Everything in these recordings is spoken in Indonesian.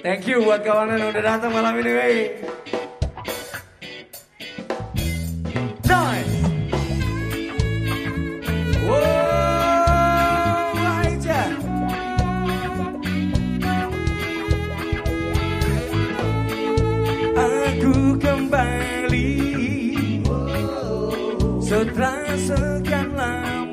Thank you buat kawan yang udah datang malam ini, wey. Nice. kembali Setelah sekian lama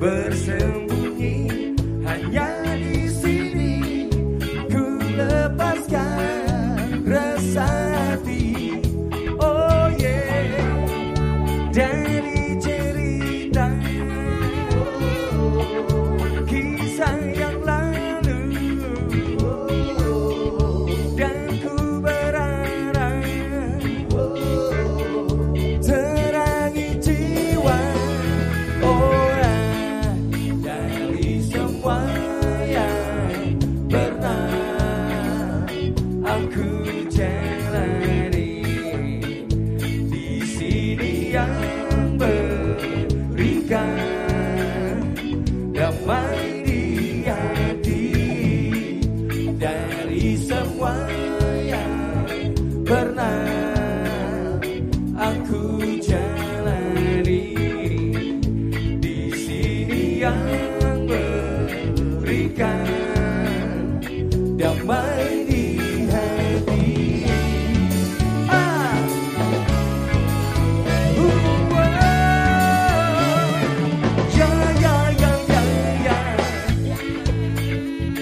bersembunyi hanya Yeah. yang pernah di sini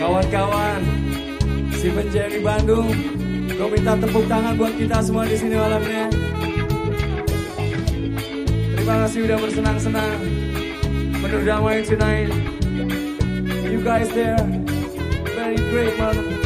Kawan-kawan, si penjeri Bandung, gue minta tepuk tangan buat kita semua di sini malamnya. Terima kasih udah bersenang-senang, penuh damai tonight. You guys there, very great man.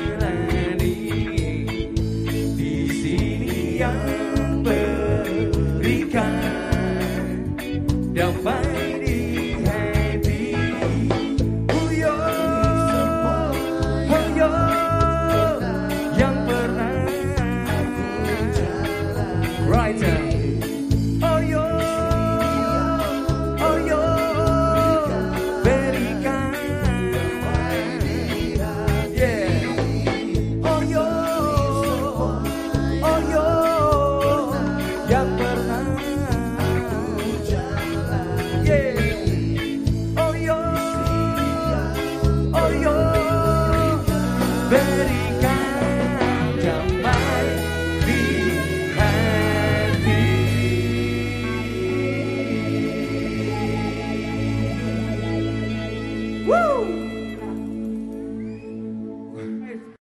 小白